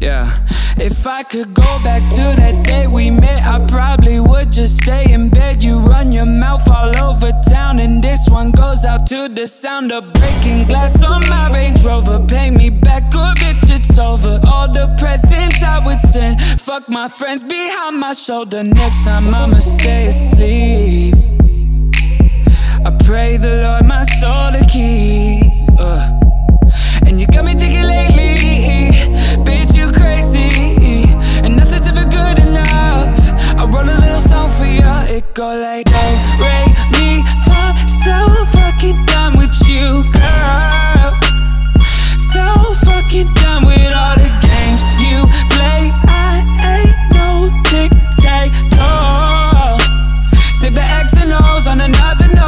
Yeah. If I could go back to that day we met, I probably would just stay in bed. You run your mouth all over town, and this one goes out to the sound of breaking glass on my Range Rover. Pay me back, or bitch, it's over. All the presents I would send, fuck my friends behind my shoulder. Next time I'ma stay asleep. Mi, fa. So fucking done with you, girl. So fucking done with all the games you play. I ain't no. Save the X and O's on another note.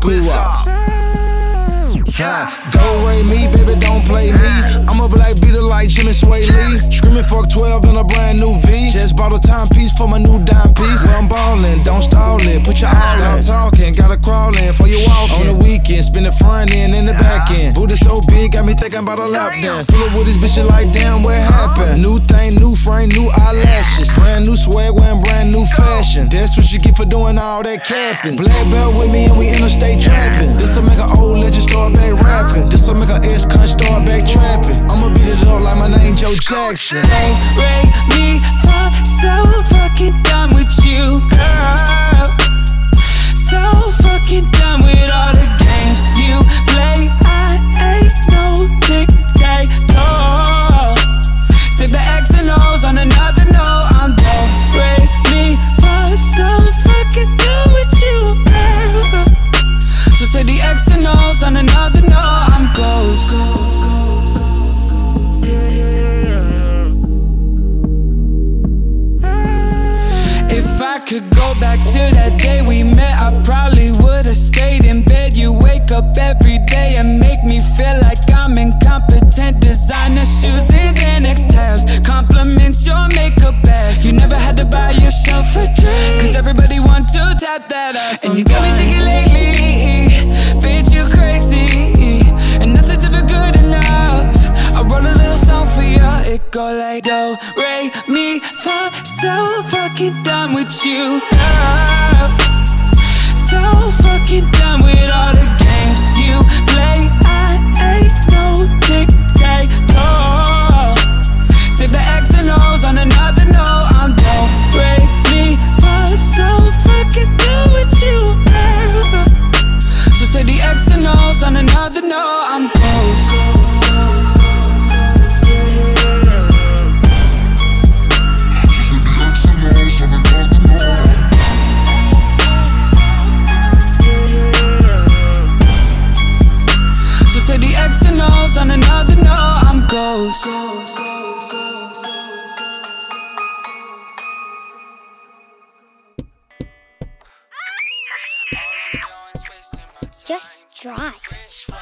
Screw up. Don't rate me, baby, don't play me. I'm a black beater like Jimmy Sway Lee. Screaming fuck 12 in a brand new V. Just bought a timepiece for my new dime piece. Well, I'm ballin', don't stall it. Put your all in. Stop talking, gotta crawl in for you walk On the weekend, spin the front end and the back end. Booty so big, got me thinking about a lap dance. Pull up with this bitch, like damn, what happened? New thing, new frame, new That's what you get for doing all that capping. Black belt with mi and we interstate trapping. This'll make an old legend start back rapping. This'll make an ex cunt start back trapping. I'ma beat it up like my name Joe Jackson. Re, me, fa. So fucking done with you, girl. Go back to that day we met, I probably would've stayed in bed. You wake up every day and make me feel like I'm incompetent. Designer shoes, Xanax tabs, compliments your makeup bag. You never had to buy yourself a drink, cause everybody want to tap that ass. And you got me thinking lately, bitch, you crazy, and nothing's ever good enough. I wrote a little song for you, it go like do, re. Fucking done with you, girl. Just try.